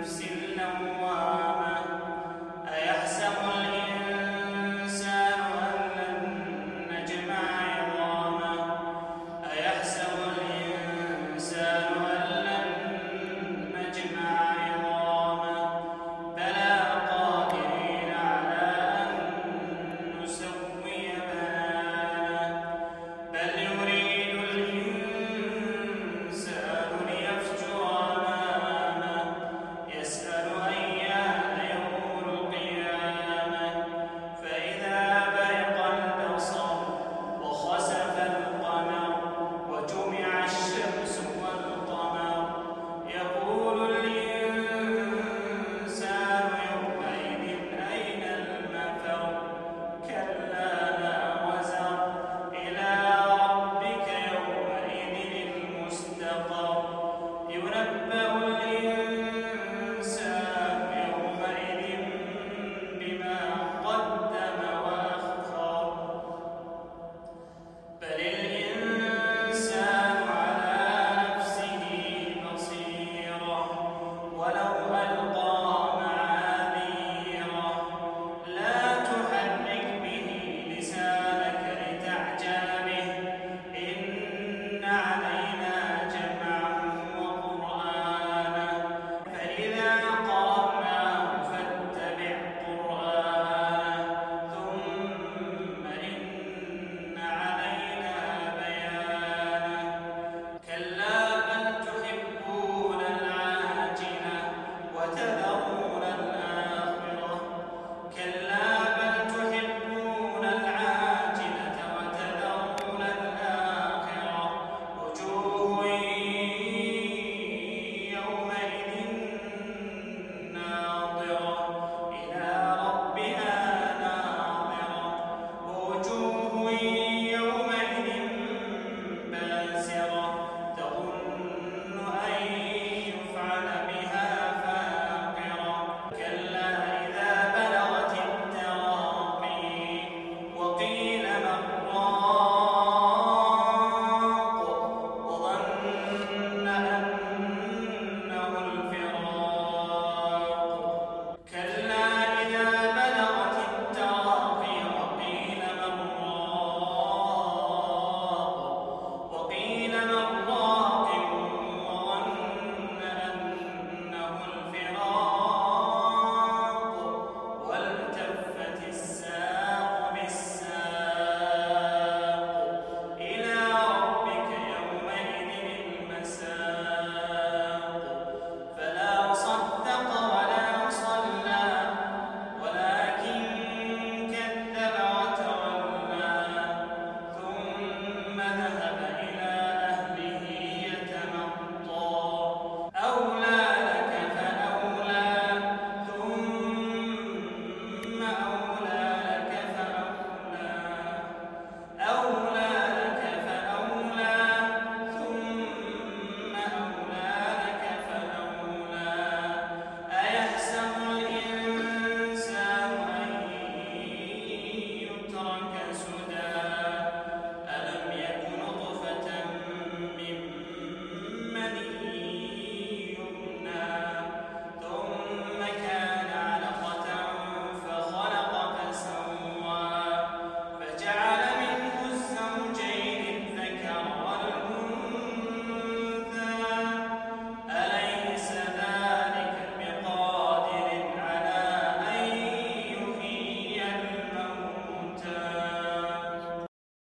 النفس